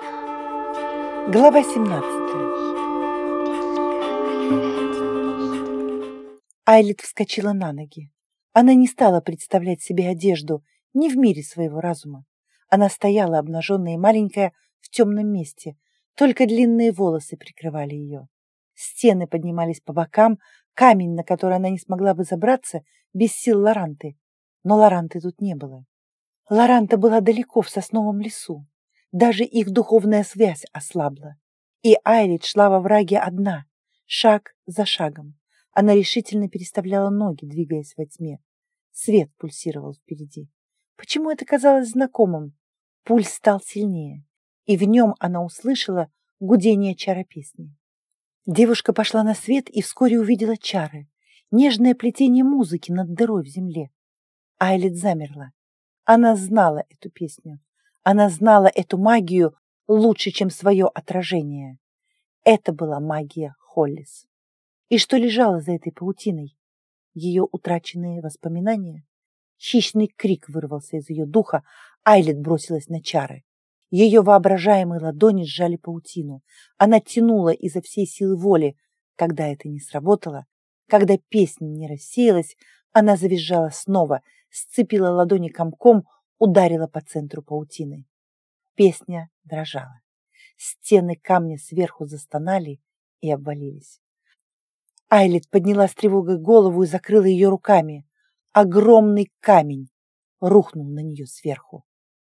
Глава 17 Айлит вскочила на ноги. Она не стала представлять себе одежду ни в мире своего разума. Она стояла обнаженная и маленькая в темном месте, только длинные волосы прикрывали ее. Стены поднимались по бокам, камень, на который она не смогла бы забраться, без сил Лоранты. Но Лоранты тут не было. Лоранта была далеко в сосновом лесу. Даже их духовная связь ослабла. И Айрит шла во враге одна, шаг за шагом. Она решительно переставляла ноги, двигаясь во тьме. Свет пульсировал впереди. Почему это казалось знакомым? Пульс стал сильнее, и в нем она услышала гудение чара песни. Девушка пошла на свет и вскоре увидела чары, нежное плетение музыки над дырой в земле. Айлет замерла. Она знала эту песню. Она знала эту магию лучше, чем свое отражение. Это была магия Холлис. И что лежало за этой паутиной? Ее утраченные воспоминания? Хищный крик вырвался из ее духа, Айлет бросилась на чары. Ее воображаемые ладони сжали паутину. Она тянула изо всей силы воли. Когда это не сработало, когда песня не рассеялась, она завизжала снова, сцепила ладони комком, ударила по центру паутины. Песня дрожала. Стены камня сверху застонали и обвалились. Айлет подняла с тревогой голову и закрыла ее руками. Огромный камень рухнул на нее сверху.